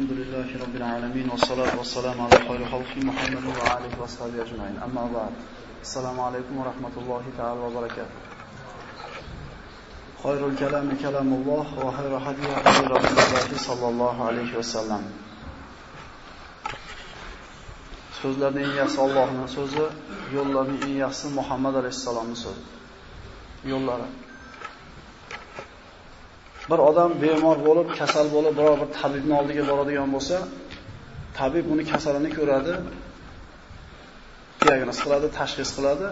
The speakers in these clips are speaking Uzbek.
Elhamdülillahi Rabbil alemin ve salatu ve selamu ala hayru halki Muhammedin ve aleyhi ve sahibi ecmain. Amma ba'd. Selamu aleyküm ve rahmetullahi teala ve berekatuhu. Hayrul kelami kelamullah ve hayru hadiye hadiye Resulullah sallallahu aleyhi ve sellem. Sözlərin ən yaxşı Allahın sözü, yolların ən yaxşısı Muhammed aleyhissalamın sözü. Yolları. Bir odam bemor bo'lib, kasal bo'lib, biror bir tabibning oldiga boradigan bo'lsa, tabib uni kasalini ko'radi, diagnoz qiladi, tashxis qiladi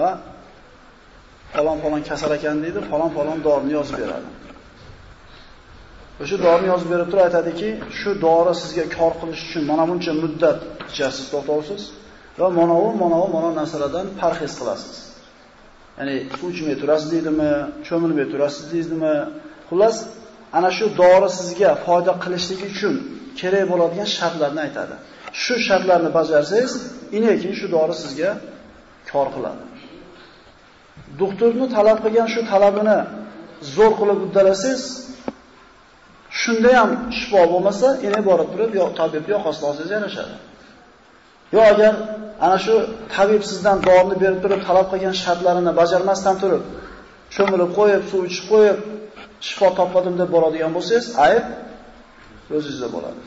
va falon falon kasal ekan deydi, falon falon dorini yozib beradi. O'sha dorini yozib berib turib aytadiki, shu dori sizga kor qilish uchun mana buncha muddat ichasiz, to'xtovsiz va mana bu, mana bu, mana narsalardan parhez qilasiz. Ya'ni suv ichmay turasiz deydimi, cho'milmay turasiz deydimi, Xullas, ana shu dori sizga foyda qilishligi uchun kerak bo'ladigan shartlarni aytadi. Shu shartlarni bajarsangiz, inekin shu dori sizga kor qiladi. Doktorni talab qilgan shu talabini zo'r qilib uddalasangiz, shunda ham shifo bo'lmasa, yana borib turib, yo tabib yo xoslasangiz yarashadi. Yo agar ana shu tabib sizdan dorini berib turib, talab qilgan shartlarini bajarmasdan turib, cho'milib qo'yib, suv ichib qo'yib, shifo topmadim deb boradigan bo'lsangiz, ayb o'zingizda bo'ladi.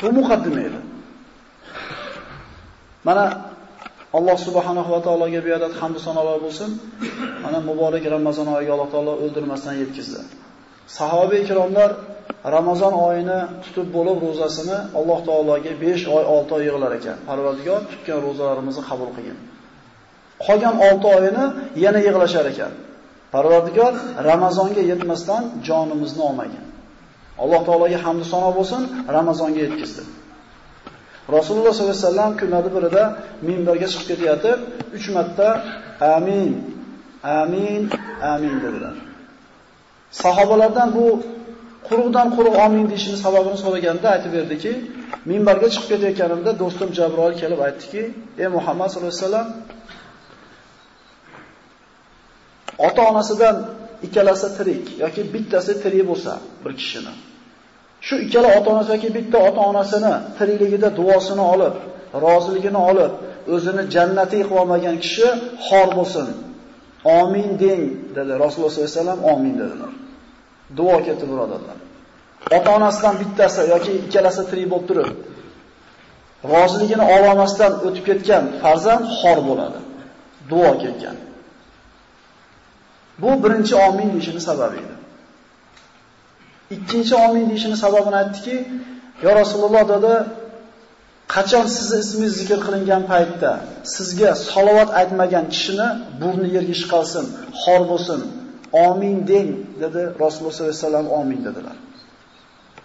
Bu muqaddima edi. Mana Alloh subhanahu va taologa beadat hamd sanolar bo'lsin. Mana muborak Ramazon oyiga Alloh taolo o'ldirmasdan yetkizdi. Sahobiy ikromlar Ramazon oyini tutib bo'lib ro'zasini Alloh taologa 5 oy, 6 oy yig'lar ekan. Parvardigor tutgan ro'zalarimizni qabul qilgin. Qolgan 6 oyini yana yig'lashar ekan. Parvardigor Ramazonga yetmasdan jonimizni olmagan. Alloh taologa hamd sano bo'lsin, Ramazonga yetkizdi. Rasululloh sollallohu alayhi vasallam kunlarda birida minbarga chiqib ketayotib, 3 marta amin, amin, amin dedilar. Sahobalardan bu quruqdan quruq amin deyishini sababini so'raganda aytib berdiki, minbarga chiqib ketayotganimda do'stim Jabroil kelib aytdiki, "Ey Muhammad sollallohu alayhi vasallam, ota-onasidan ikkalasi tirik yoki bittasi tirik bo'lsa bir kishini. Shu ikkala ota-onasi yoki bitta ota-onasini tirikligida duosini olib, roziligini olib, o'zini jannatiy qilib olmagan kishi xor bo'lsin. Amin deng dedi Rasululloh sollallohu alayhi vasallam amin dedilar. Duo ketdi birodarlar. Ota-onasidan bittasi yoki ikkalasi tirik bo'lib turib, roziligini ololmasdan o'tib ketgan farzand xor bo'ladi. Duo ketgan. Bu birinchi omin deyishini sababi edi. Ikkinchi omin deyishini sababini aytdiki, "Ya Rasululloh" dedi, qachon sizni ismingiz zikr qilingan paytda sizga salovat aytmagan kishini burni yerga ishqalsin, xor bo'lsin, omin deng dedi Rasululloh sollallohu alayhi vasallam omin dedilar.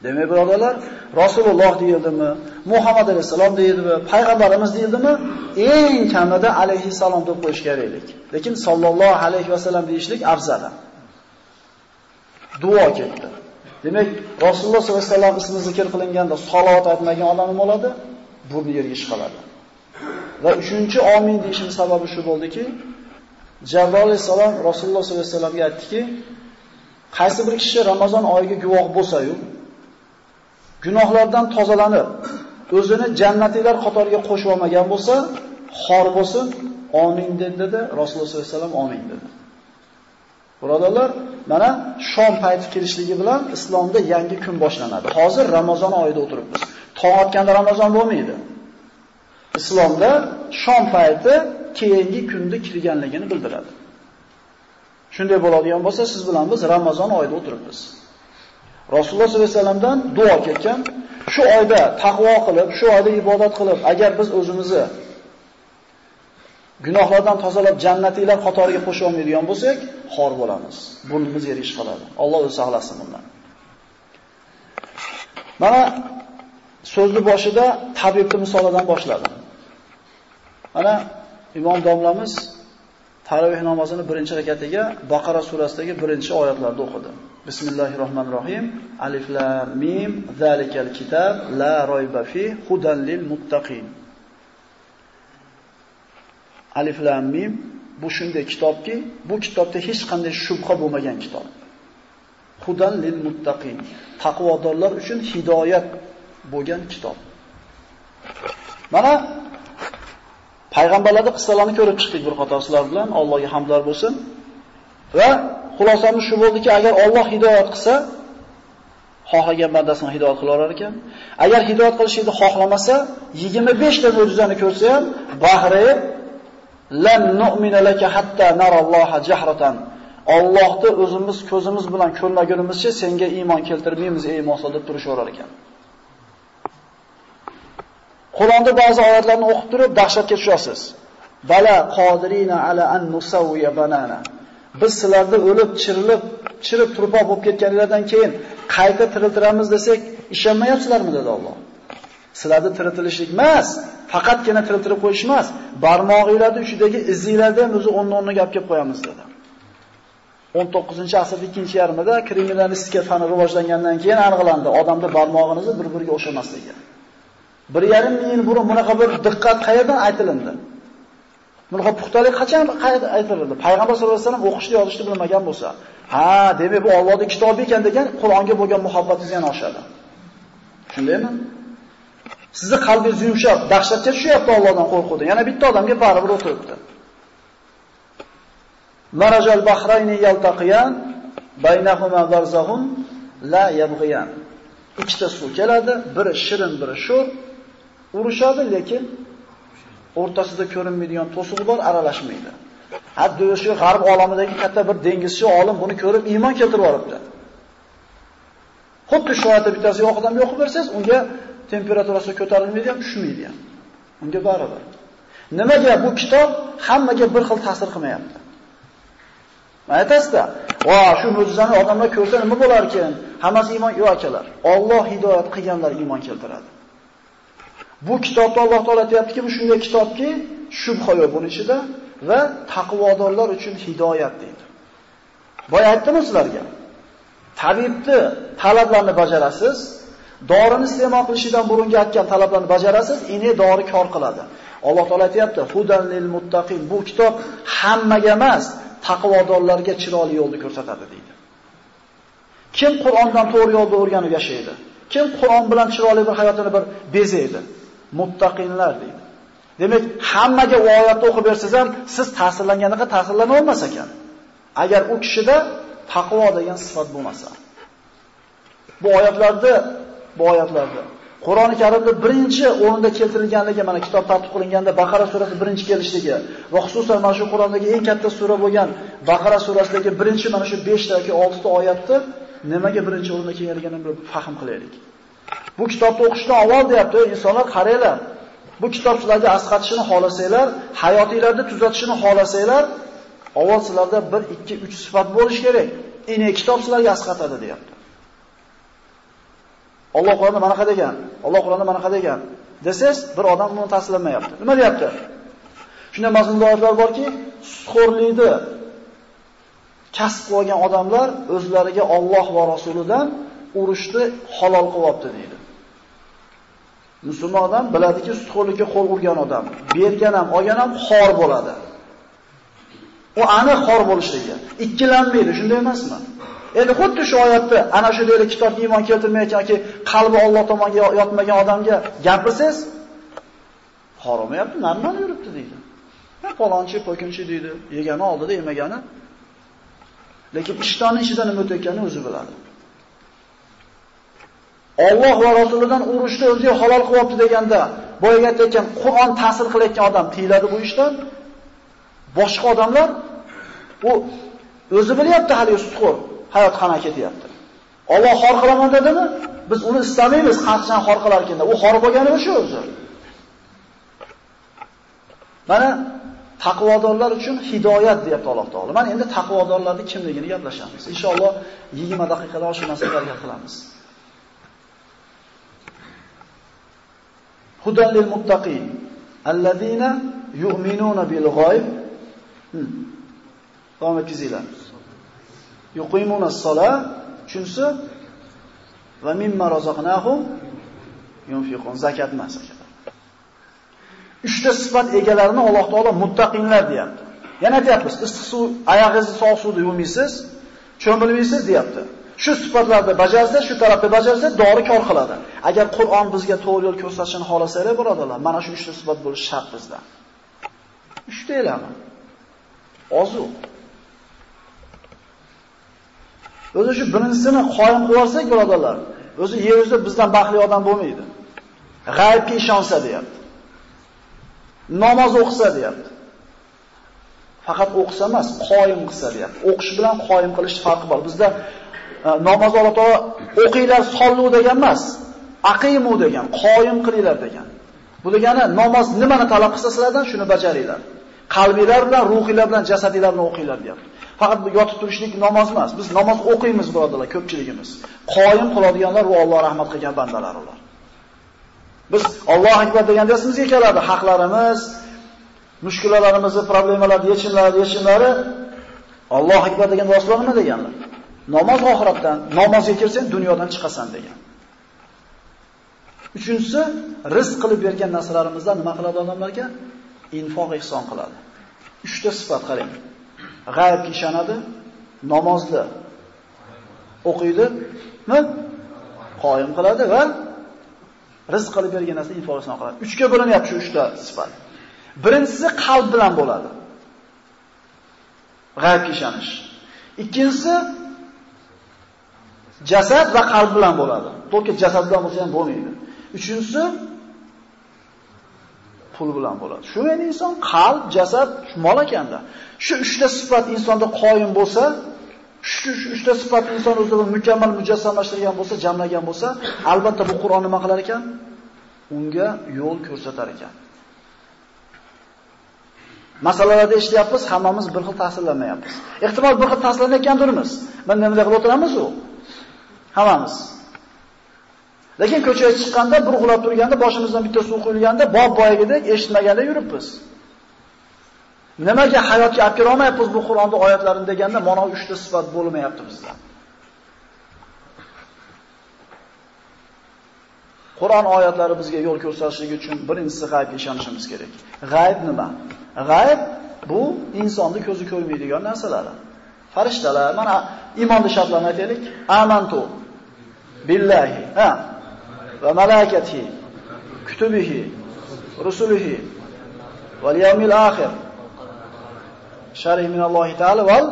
Demak, birodarlar, Rasululloh deyildimi, Muhammad alayhisalom deyildimi, payg'ambarimiz deyildimi, eng kamida alayhisalom deb qo'yish keraklik. Lekin sallallohu alayhi vasallam deyishlik afzal. Duo ketdi. Demak, Rasululloh sollallohu alayhi vasallam ismi zikr qilinganda salovat aytmagan odam nima bo'ladi? Burni yerga ishqaladi. Va uchinchi omin deyishning sababi shu bo'ldiki, Jabroil alayhisalom Rasululloh sollallohu alayhi vasallamga aytdiki, qaysi bir kishi Ramazon oyiga guvoh bo'lsa-yu, gunohlardan tozalanib, o'zini jannatiylar qatoriga qo'shib olmagan bo'lsa, xor bo'lsin, amin dedi, Rasululloh sollallohu alayhi vasallam amin dedi. Birodarlar, mana shom payti kelishligi bilan islomda yangi kun boshlanadi. Hozir Ramazon oyida o'tiribmiz. Tong otganda Ramazon bo'lmaydi. Islomda shom payti keyingi kunda kirganligini bildiradi. Shunday bo'ladigan bo'lsa, siz bilan biz Ramazon oyida o'tiribmiz. Rasululloh sollallohu alayhi vasallamdan duo ketgan, shu oyda taqvo qilib, shu oyda ibodat qilib, agar biz o'zimizni gunohlardan tozalab jannatiylar qatoriga qo'sha olmaydigan bo'lsak, xor bo'lamiz. Burnimiz yerish qoladi. Alloh o'zi saqlasin bundan. Mana so'zni boshida tabibni misolidan boshladim. Mana imom domlamiz taroveh namozini birinchi rakatiga Baqara surasidagi birinchi oyatlarni o'qidi. Bismillahirrohmanirrohim. Alif lam mim zalikal kitab la royba fi hudan lil muttaqin. Alif lam mim bu shunday kitobki, bu kitobda hech qanday shubha bo'lmagan kitob. Hudan lil muttaqin. Taqvodorlar uchun hidoyat bo'lgan kitob. Mana payg'ambarlarning qissalarini ko'rib chiqdik bir qator sizlar bilan. Allohga hamdlar bo'lsin. Va xulosamiz shu bo'ldiki, agar Alloh hidoyat qilsa, xohlagan bandasini hidoyat qila olar ekan. Agar hidoyat qilishni xohlamasa, 25 ta mo'jizani ko'rsa ham, bahrayib lan nu'mina laka hatta naralloha jahratan. Allohni o'zimiz ko'zimiz bilan ko'rmagunimizcha senga iymon keltirmaymiz ey Musa deb turishaverar ekan. Qur'onda ba'zi oyatlarni o'qib turib dahshatga tushasiz. Bala qodirina ala an nusawwiya banana. Biz sizlarni o'lib, chirilib, chirib turpoq bo'lib ketganlardan keyin qayta tiriltiramiz desak, ishonmayapsizlarmi dedi Alloh. Sizlarni tiritilishlik emas, faqatgina tiriltirib qo'yish emas, barmog'inglarni uchidagi izinglarda ham o'zi o'rni-o'rniga olib kelib qo'yamiz dedi. 19-asrning ikkinchi yarmida kriminalistika fani rivojlangandan keyin aniqlandi, odamda barmoqingizni bir-biriga o'xshamasligi. 1.5 ming yil burun bunaqa bir diqqat qayerdan aytilindi? Bunaqa puxtalik qachon aytiladi? Payg'ambar sollallohu alayhi vasallam o'qishni, yozishni bilmagan bo'lsa, ha, demak bu Allohning kitobi ekan degan Qur'onga bo'lgan muhabbatingiz yana oshadi. Shundaymi? Sizni qalbingiz yumshoq, dahshatga tushyapti Allohdan qo'rquvdan. Yana bitta odamga baribir o'tiribdi. Marajal bahrayni yaltaqiyan baynahuma barzahun la yabghiyan. Ikkita suv keladi, biri shirin, biri sho'r, urushadi, lekin o'rtasida ko'rinmaydigan to'siq bor, aralashmaydi. Hatto o'sha g'arb olamidagi katta bir dengizchi olim buni ko'rib iymon keltirib yuboribdi. Xuddi shu oyatda bittasi yo'q yoqib o'qib bersangiz, unga temperaturasi ko'tarilmaydi ham, tushmaydi ham. Unga baribir. Nimaga bu kitob hammaga bir xil ta'sir qilmayapti? Aytasizda, "Va, shu mo'jizani odamlar ko'rsa nima bo'lar ekan?" Hammasi iymon yo'q akalar. Alloh hidoyat qilganlar iymon keltiradi. Bu kitobni Alloh taolo aytayaptiki, bu shunday kitobki, shubha yo'q buning ichida va taqvodorlar uchun hidoyat deydi. Boya aytdim sizlarga. Tabibni talablarini bajarasiz, dorini iste'mol qilishidan burungi aytgan talablarni bajarasiz, ini dori kor qiladi. Alloh taolo aytayapti, "Hudan lil muttaqin." Bu kitob hammaga emas, taqvodorlarga chiroyli yo'lni ko'rsatadi deydi. Kim Qur'ondan to'g'ri yo'lda o'rganib yashaydi? Kim Qur'on bilan chiroyli bir hayotini bir bezaydi? Muttaqinlar deydi. Demak, hammaga u oyatni o'qib bersangiz ham siz ta'sirlanganiga ta'sirlana olmas ekan. Agar u kishida taqvo degan sifat bo'lmasa. Bu oyatlarda, bu oyatlarda Qur'oni Karimda birinchi o'rinda keltirilganligi mana kitob tartib qilinganda Baqara surasi birinchi kelishligi va xususan mana shu Qur'ondagi eng katta sura bo'lgan Baqara surasidagi birinchi mana shu 5 yoki 6 ta oyatni nimaga birinchi o'rinda kelganligini bir fahm qilaylik. Bu kitobni o'qishdan avval deyapti, insonlar qaranglar. Bu kitob sizlarga asqatishini xohlasanglar, hayotinglarni tuzatishini xohlasanglar, avval sizlarda 1, 2, 3 sifat bo'lish kerak. Ine kitob sizlarga asqatadi deyapti. Alloh Qur'onda mana qanday degan? Alloh Qur'onda mana qanday degan? Desangiz, bir odam buni tasdiqlamayapti. Nima deyapti? Shunday mazmunli oyatlar borki, sutxo'rlikni kasb qilgan odamlar o'zlariga Alloh va rasulidan urushni halol qilyapti deydi. Musulmon odam biladiki, sutxo'rlikka qo'l urgan odam, bergan ham, olgan ham xor bo'ladi. U aniq xor bo'lishligi. Ikkilanmaydi, shunday emasmi? Endi xuddi shu oyatda ana shu deylik kitobga iymon keltirmayotgan yoki qalbi Alloh tomonga yotmagan odamga gapirsangiz, xoromayapti, normal yuribdi deydi. Ha, palonchi, po'kinchi deydi. Yegani oldida yemagani. Lekin ishtonning ichida nima o'tayotganini o'zi biladi. Alloh va rasulidan urushni o'ziga halol qilyapti deganda, boyaga aytgan Qur'on ta'sir qilayotgan odam tiyiladi bu ishdan. Boshqa odamlar u o'zi bilyapti hali sutxo'r, hayot qana ketyapti. Alloh xor qilaman dedimi? Biz uni istamaymiz, qancha xor qilar ekanda. U xor bo'lgani o'sha o'zi. Mana taqvodorlar uchun hidoyat deyapti Alloh taolo. Mana endi taqvodorlarning kimligini gaplashamiz. Inshaalloh 20 daqiqada shu masalalarga qilamiz. Hudan lil muttaqin allazina yu'minuna bil g'oyb. Hmm. Davom etkizinglar. Yuqimuna as-solah, chunsi va mimma razaqnahum yunfiqun. Zakat masalan. Uchta sifat egalarini Alloh taolo muttaqinlar deyapti. Yana aytayapmiz, issiq suv, oyog'ingizni sovuq suvda yuvmaysiz, cho'milmaysiz deyapti. Shu sifatlarni bajarsa, shu tarafda bajarsa, dori kor qiladi. Agar Qur'on bizga to'g'ri yo'l ko'rsatishini xohlasangiz, birodarlar, mana shu uchta sifat bo'lishi shart bizda. Uchta elami. Ozu. O'zi shu birinchisini qoyim qilsak, birodalar, birodarlar, o'zi yer yuzida bizdan baxtli odam bo'lmaydi. G'aybga ishonsa deyapti. Namoz o'qisa deyapti. Faqat o'qisa emas, qoyim qilsa deyapti. O'qish bilan qoyim qilish farqi bor. Bizda Э, namozni Alloh taolo o'qinglar sollu degan emas, aqimu degan, qoyim qilinglar degan. Bu degani namoz nimani talab qilsa sizlardan shuni bajaringlar. Qalbinglar bilan, ruhinglar bilan, jasadinglar bilan o'qinglar deyapti. Faqat bu yotib turishlik namoz emas. Biz namoz o'qiymiz, birodarlar, ko'pchiligimiz. Qoyim qiladiganlar va Alloh rahmat qilgan bandalar ular. Biz Alloh akbar deganda esimizga keladi haqlarimiz, mushkulalarimizni, problemalarni yechimlari, yechimlari Alloh akbar degan rasululloh nima deganlar? Namoz oxiratdan, namozga kirsang dunyodan chiqasan degan. Uchinchisi, rizq qilib bergan narsalarimizdan nima qiladi odamlarga? Infoq ihson qiladi. Uchta sifat qarang. G'aybga ishonadi, namozni o'qiydi, qoyim qiladi va rizq qilib bergan narsani infoq ihson qiladi. Uchga bo'linyapti shu uchta sifat. Birinchisi qalb bilan bo'ladi. G'aybga ishonish. Ikkinchisi jasad va qalb bilan bo'ladi. To'ki jasad bilan bo'lsa ham bo'lmaydi. Uchinchisi pul bilan bo'ladi. Shu ya'ni inson qalb, jasad, mol ekanda. Shu uchta sifat insonda qoyim bo'lsa, shu uchta sifat inson o'zini mukammal mujassamlashtirgan bo'lsa, jamlagan bo'lsa, albatta bu Qur'on nima qilar ekan? Unga yo'l ko'rsatar ekan. Masalalarda ishlayapmiz, hammamiz bir xil ta'sirlanmayapmiz. Ehtimol bir xil ta'sirlanayotgandirmiz. Men nima qilib o'tiramiz u? Hammamiz. Lekin ko'chaga chiqqanda, burg'ulab turganda, boshimizdan bitta suv quyilganda, bob boyagidek eshitmaganda yuribmiz. Nimaga hayotga olib kira olmayapmiz bu Qur'onning oyatlarini deganda, mana 3 ta sifat bo'lmayapti bizda. Qur'on oyatlari bizga yo'l ko'rsatishligi uchun birinchisi g'aybga ishonishimiz kerak. G'ayb nima? G'ayb bu insonni ko'zi ko'rmaydigan narsalar. Farishtalar, mana iymonli shartlarni aytaylik. Amantu billahi, ha, va malaikatihi, kutubihi, rusulihi val yawmil akhir Sharih min Alloh taala val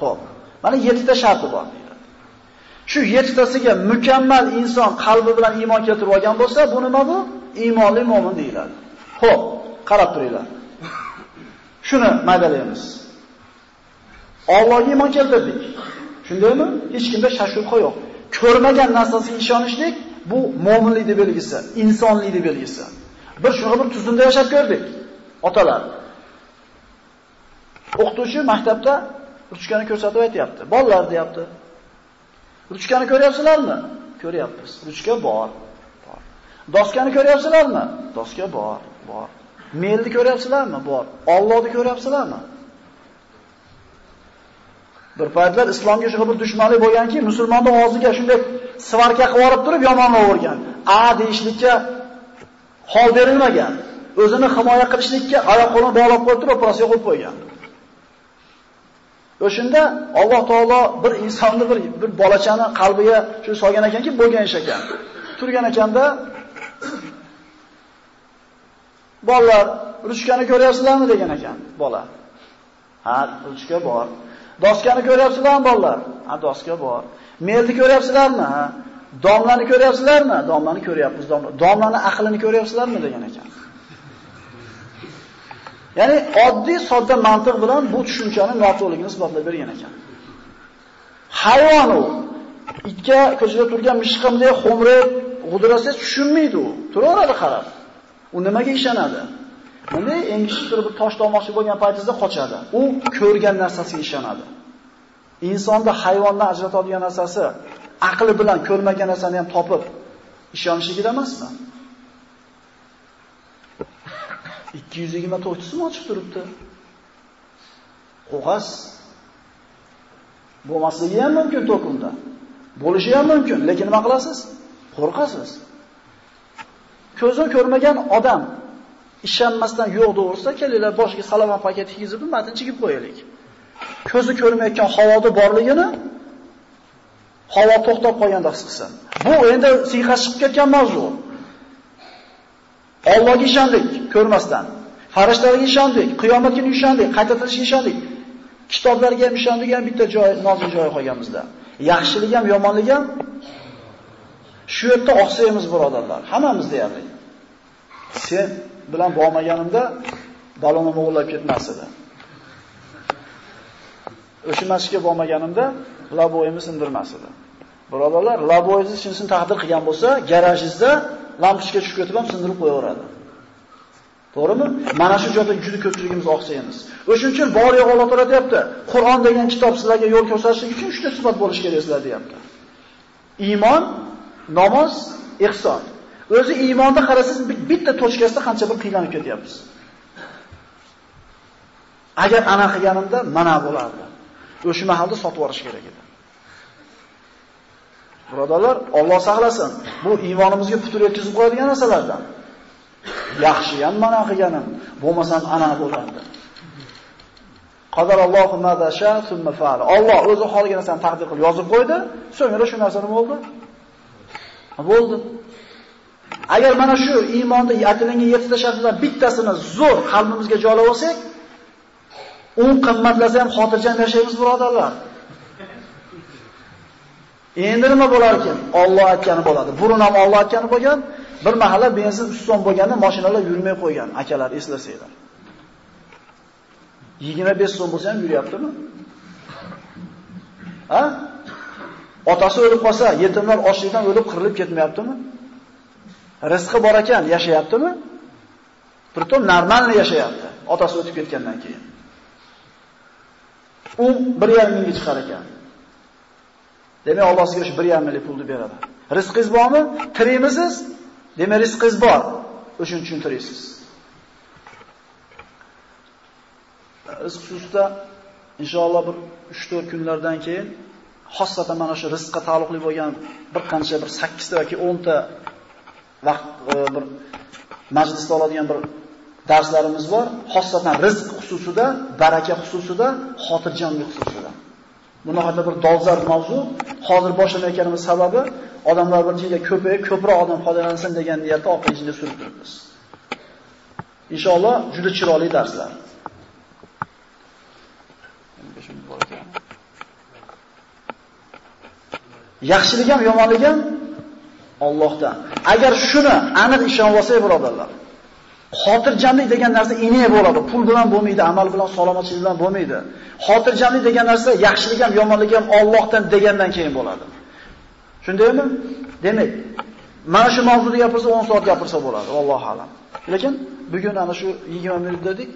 Xo'p. Mana 7 ta sharti bor. Shu 7 tasiga mukammal inson qalbi bilan iymon keltirib olgan bo'lsa, bu nima bu? Iymonli mo'min deyiladi. Xo'p, qarab turinglar. Shuni maydalaymiz. Allohga iymon keltirdik. Shundaymi? Hech kimda shashubha yo'q. Ko'rmagan narsasiga ishonishlik bu mo'minlikning belgisi, insonlikning belgisi. Bir shuni bir tuzumda yashab ko'rdik. Otalar. O'qituvchi maktabda ruchkani ko'rsatib aytayapti. Bolalar deyapti. Ruchkani ko'ryapsizlarmi? Ko'ryapmiz. Ruchka bor. Bor. Doskani ko'ryapsizlarmi? Doska bor. Bor. Melni ko'ryapsizlarmi? Bor. Allohni ko'ryapsizlarmi? Bir paytlar islomga shu bir dushmanlik bo'lganki, musulmonni og'ziga shunday svarka qilib olib turib yomonlavergan. A deyishlikka hol berilmagan. O'zini himoya qilishlikka oyoq qo'lini bog'lab qo'yib turib operatsiya qilib qo'ygan. O'shunda Alloh taolo bir insonni bir bir bolachani qalbiga shu solgan ekanki, bo'lgan ish ekan. Turgan ekanda Bolalar, urushgani ko'ryapsizlarmi degan ekan bola. Ha, urushga bor. Doskani ko'ryapsizlarmi bolalar? Ha, doska bor. Melni ko'ryapsizlarmi? Ha. Domlani ko'ryapsizlarmi? Domlani ko'ryapmiz, domla. Domlani aqlini ko'ryapsizlarmi degan ekan. Ya'ni oddiy sodda mantiq bilan bu tushunchani noto'g'ligini isbotlab bergan ekan. Hayvon u. Itga ko'chada turgan mishqimdek xo'mrib, g'udrasa tushunmaydi u. Turaveradi qarab. U nimaga ishonadi? Bunday engishib turib tosh tomoqchi bo'lgan paytingizda qochadi. U ko'rgan narsasiga ishonadi. Insonda hayvondan ajratadigan narsasi aqli bilan ko'rmagan narsani ham topib ishonishligida emasmi? 224 sim ochiq turibdi. Qo'g'as bo'lmasligi ham mumkin to'kunda. Bo'lishi ham mumkin, lekin nima qilasiz? Qo'rqasiz. Ko'zni ko'rmagan odam ishonmasdan yo'q to'g'risida kelinglar boshiga salomon paket kiygizib matn chigib qo'yaylik. Ko'zi ko'rmayotgan havoda borligini havo to'xtab qolganda his qilsin. Bu endi siyqa chiqib ketgan mavzu. Allohga ishondik ko'rmasdan. Farishtalarga ishondik, qiyomat kuniga ishondik, qayta tirilishga ishondik. Kitoblarga ham ishondik, ham bitta joy, nozil joy qolganmizda. Yaxshilik ham, yomonlik ham shu yerda oqsaymiz birodarlar, hammamiz deyarli. Sen bilan bormaganimda balonim o'g'irlab ketmas edi. O'sha masjidga bormaganimda laboyimni sindirmas edi. Birodarlar, laboyingiz shinsini taqdir qilgan bo'lsa, garajingizda lampochka tushib ketib ham sindirib qo'yaveradi. To'g'rimi? Mana shu joyda juda ko'pchiligimiz oqsaymiz. O'shuning uchun bor yo'q Alloh taolo deyapti, Qur'on degan kitob sizlarga yo'l ko'rsatish uchun uchta sifat bo'lish kerak sizlar deyapti. Iymon, namoz, ihson. O'zi iymonda qarasiz bitta tochkasida qancha bir qiynalib ketyapmiz. Agar ana qilganimda mana bo'lardi. O'sha mahalda sotib yuborish kerak edi. Birodarlar, Alloh saqlasin. Bu iymonimizga putur yetkazib qo'yadigan narsalardan. Yaxshi ham mana qilganim, bo'lmasam ana bo'lardi. Qadarallohu ma dasha thumma fa'al. Alloh o'zi xohlagan narsani taqdir qilib yozib qo'ydi, so'ngra shu narsa nima bo'ldi? Bo'ldi. Agar mana shu iymonni aytilingan 7 ta shartdan bittasini zo'r qalbimizga joylab olsak, u qimmatlasa ham xotirjam yashaymiz birodarlar. Endi nima bo'lar ekan? Alloh aytgani bo'ladi. Burun ham Alloh aytgani bo'lgan, bir mahalla benzin 3 bo'lganda mashinalar yurmay qo'ygan, akalar eslasanglar. 25 so'm bo'lsa ham yuryaptimi? Ha? Otasi o'lib qolsa, yetimlar ochlikdan o'lib qirilib ketmayaptimi? Rizqi bor ekan, yashayaptimi? Pritom normalni yashayapti, otasi o'tib ketgandan keyin. U 1.5 mingga chiqar ekan. Demak, Alloh sizga shu 1.5 minglik pulni beradi. Rizqingiz bormi? Tiraymiz? Demak, rizqingiz bor. O'shuning uchun tiraysiz. Rizq xususida inshaalloh bir 3-4 kunlardan keyin xossatan mana shu rizqqa taalluqli bo'lgan bir qancha bir 8 ta yoki 10 ta vaqt e, bir majlisda oladigan bir darslarimiz bor. Xossatan rizq xususida, baraka xususida, xotirjamlik xususida. Bu bir dolzarb mavzu. Hozir boshlamayotganimiz sababi odamlar bir joyda ko'payib, ko'proq odam foydalansin degan niyatda oq ichida surib turibmiz. Inshaalloh juda chiroyli darslar. Yaxshilik ham, yomonlik ham Allohdan. Agar shuni aniq ishonib olsak, birodarlar, Xotirjamlik degan narsa iniy bo'ladi. Pul bilan bo'lmaydi, amal bilan, salomatchilik bilan bo'lmaydi. Xotirjamlik degan narsa yaxshilik ham, yomonlik ham Allohdan degandan keyin bo'ladi. Shundaymi? Demak, mana shu mavzuda gapirsa 10 soat gapirsa bo'ladi, Alloh alam. Lekin bugun ana shu 20 minut dedik.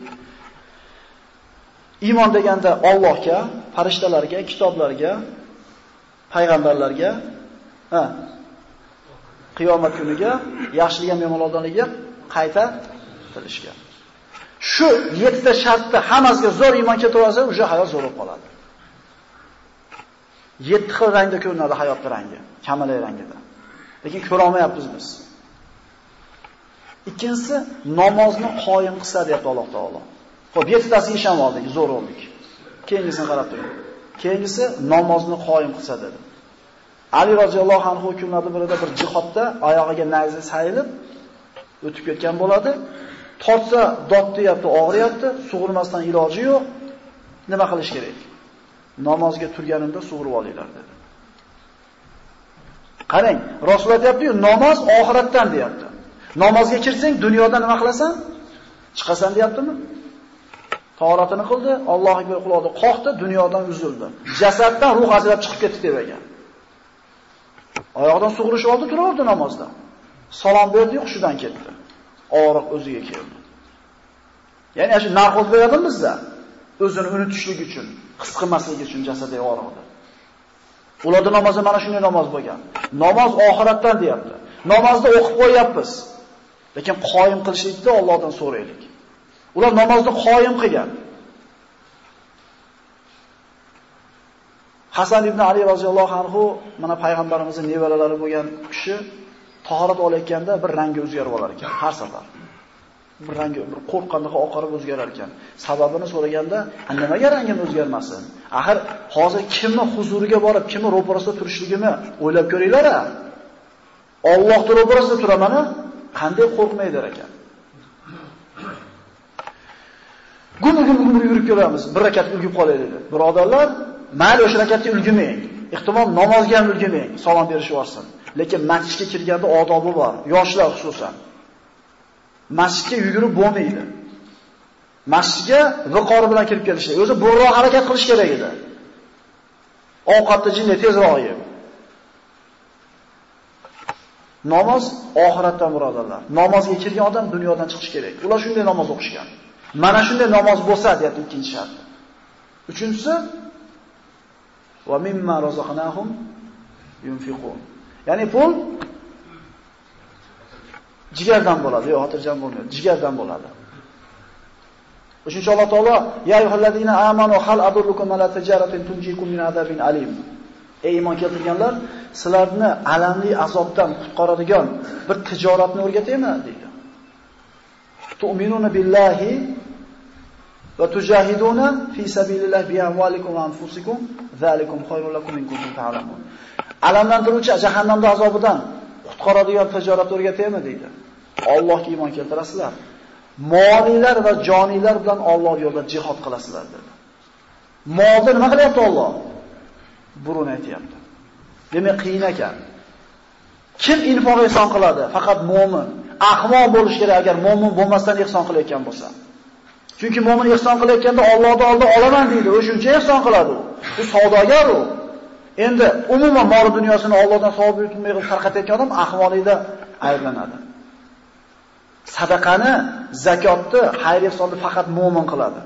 Iymon deganda Allohga, farishtalarga, kitoblarga, payg'ambarlarga, ha, qiyomat kuniga, yaxshilik ham yomonlardanligi qayta tilishga. Shu 7 ta shartda hammasiga zo'r iymon keltirsa, o'sha hayot zo'r bo'lib qoladi. 7 xil rangda ko'rinadi hayot rangi, kamalak rangida. Lekin ko'ra olmayapmiz biz. Ikkinchisi namozni qoyim qilsa deyapti Alloh taolo. Xo'p, 7 tasi ishonib oldik, zo'r oldik. Keyingisini qarab turing. Keyingisi namozni qoyim qilsa dedi. Ali roziyallohu anhu kunlarda birida bir jihodda oyog'iga nayza sayilib o'tib ketgan bo'ladi. Tortsa dod deyapti, og'riyapti, sug'urmasdan iloji yo'q. Nima qilish kerak? Namozga turganimda sug'urib olinglar dedi. Qarang, Rasul aytayapti-yu, namoz oxiratdan deyapti. Namozga kirsang, dunyoda nima qilasan? Chiqasan deyaptimi? Tahoratini qildi, Allohga akbar qoqdi, dunyodan uzildi. Jasaddan ruh ajrab chiqib ketdi degan. Oyoqdan sug'urish oldi, turardi namozda. Salom berdi, hushidan ketdi. og'riq o'ziga keldi. Ya'ni shu narkoz beradimi bizda? O'zini unutishlik uchun, his qilmaslik uchun jasadagi og'riqni. Ularda namozda mana shunday namoz bo'lgan. Namoz oxiratdan deyapti. Namozni o'qib qo'yapmiz. Lekin qoyim qilishlikni Allohdan so'raylik. Ular namozni qoyim qilgan. Hasan ibn Ali roziyallohu anhu mana payg'ambarimizning nevaralari bo'lgan kishi tahorat olayotganda bir rangi o'zgarib olar ekan har safar. bir rangi bir qo'rqqandaqa oqarib o'zgarar ekan. Sababini so'raganda, nimaga rangim o'zgarmasin? Axir hozir kimni huzuriga borib, kimni ro'parasida turishligimni o'ylab ko'ringlar-a. Allohning ro'parasida turaman, qanday qo'rqmaydi ekan. Gum-gum-gum yurib kelamiz, bir rakat ulgib qolaylik. Birodarlar, mayli o'sha rakatga ulgimang. Ehtimol namozga ham ulgumang, salom berishib yorsin. Lekin masjidga kirganda odobi bor, yoshlar xususan. masjidga yugurib bo'lmaydi. Masjidga viqori bilan kirib kelishdi. O'zi burroq harakat qilish kerak edi. Ovqatni jinni tezroq yeb. Namoz oxiratdan birodarlar. Namozga kirgan odam dunyodan chiqish kerak. Ular shunday namoz o'qishgan. Mana shunday namoz bo'lsa, deyapti ikkinchi shart. Uchinchisi va mimma razaqnahum yunfiqun. Ya'ni pul jigardan bo'ladi, yo'q, xotirjam bo'lmaydi. Jigardan bo'ladi. Uchinchi Alloh taolo ya ayyuhallazina amanu hal adullukum ala tijaratin tunjikum min adabin alim. Ey iymon keltirganlar, sizlarni alamli azobdan qutqaradigan bir tijoratni o'rgataymi deydi. Tu'minuna billahi va tujahiduna fi sabilillahi bi amwalikum va anfusikum zalikum khayrun lakum in kuntum ta'lamun. Alamlantiruvchi jahannamda azobidan qutqaradigan tijorat o'rgataymi deydi. Allohga iymon keltirasizlar. Molilar va jonilar bilan Alloh yo'lida jihad qilasizlar dedi. Molni nima qilyapti Alloh? Burun aytayapti. Demak qiyin ekan. Kim infoq ehson qiladi? Faqat mu'min. Ahmoq bo'lish kerak agar mu'min bo'lmasdan ehson qilayotgan bo'lsa. Chunki mu'min ihson qilayotganda Allohdan oldida olaman deydi. O'shuncha ihson qiladi u. U savdogar u. Endi umuman mol dunyosini Allohdan savob yutmay tarqatayotgan odam ahmoqlikda ayblanadi. Sadaqani, zakotni, xayr ihsonni faqat mu'min qiladi.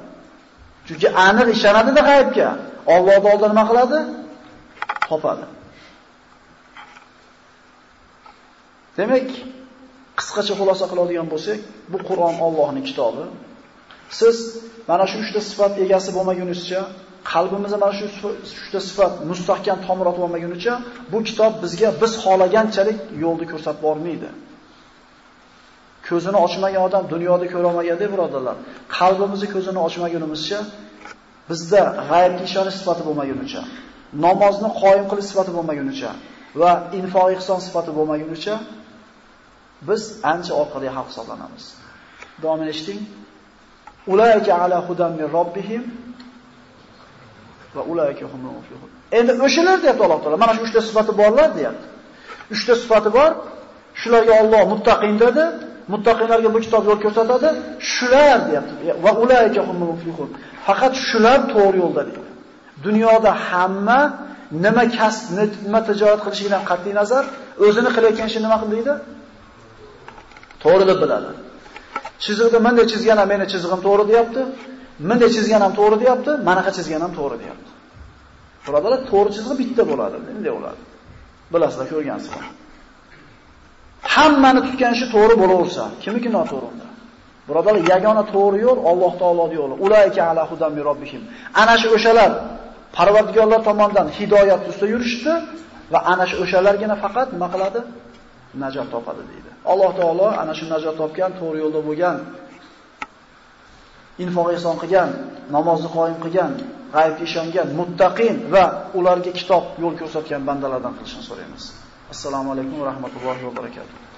Chunki aniq ishonadi-da g'aybga. Allohdan oldida nima qiladi? Topadi. Demak, qisqacha xulosa qiladigan bo'lsak, bu Qur'on Allohning kitobi. Siz mana shu uchta sifat egasi bo'lmagunizcha, qalbimizda mana shu uchta sifat mustahkam tomir otib olmagunicha, bu kitob bizga biz xohlaganchalik yo'lni ko'rsatib bormaydi. Ko'zini ochmagan odam dunyoda ko'ra olmaganda, birodarlar. Qalbimizni ko'zini ochmagunimizcha, bizda g'aybga ishonish sifati bo'lmagunicha, namozni qoyim qilish sifati bo'lmagunicha va infoq ihson sifati bo'lmagunicha biz ancha orqada xalq hisoblanamiz. Davom eshiting. Ulayka ala hudan min robbihim va ulayka humul muflihun. Endi o'shalar deyapti Alloh taolo. Mana shu uchta sifati borlar deyapti. Uchta sifati bor. Shularga Alloh muttaqin dedi. Muttaqinlarga bu kitob yo'l ko'rsatadi. Shular deyapti. Va ulayka humul muflihun. Faqat shular to'g'ri yo'lda deydi. Dunyoda hamma nima kasb, nima tijorat qilishidan qat'iy nazar o'zini qilayotgan ishini nima qildi? To'g'ri deb biladi. Chiziqda bunday chizgan ham meni chizig'im to'g'ri deyapti. bunday chizgan ham to'g'ri deyapti, manaqa chizgan ham to'g'ri deyapti. Birodalar, to'g'ri chizig'i bitta bo'ladi, bunday bo'ladi. Bilasizlar, ko'rgansizlar. Hammani tutgan ishi to'g'ri bo'laversa, kimniki noto'g'ri unda? Birodalar, yagona to'g'ri yo'l Alloh taoloning yo'li. Ulayka ala hudan robbihim. Ana shu o'shalar Parvardigorlar tomonidan hidoyat ustida yurishdi va ana shu o'shalargina faqat nima qiladi? Najot topadi deydi. Alloh taolo ana shu najot topgan, to'g'ri yo'lda bo'lgan, infoq ihson qilgan, namozni qoyim qilgan, g'aybga ishongan, muttaqin va ularga kitob yo'l ko'rsatgan bandalardan qilishni so'raymiz. Assalomu alaykum va rahmatullohi va barakatuh.